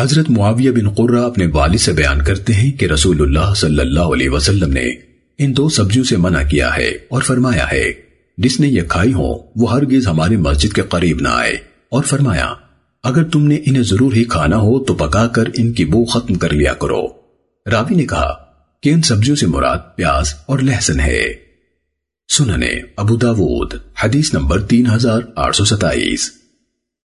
حضرت معاویہ بن قرہ اپنے والد سے بیان کرتے ہیں کہ رسول اللہ صلی اللہ علیہ وسلم نے ان دو سبزیوں سے منع کیا ہے اور فرمایا ہے، جس نے یہ کھائی ہو وہ ہرگز ہماری مسجد کے قریب نہ آئے۔ اور فرمایا، اگر تم نے انہیں ضرور ہی کھانا ہو تو پکا کر ان کی بو ختم کر لیا کرو۔ راوی نے کہا، کہ ان سبزیوں سے مراد پیاز اور لہسن ہے۔ سننے، ابو داود، حدیث نمبر تین ہزار آٹھ سو ستائیس۔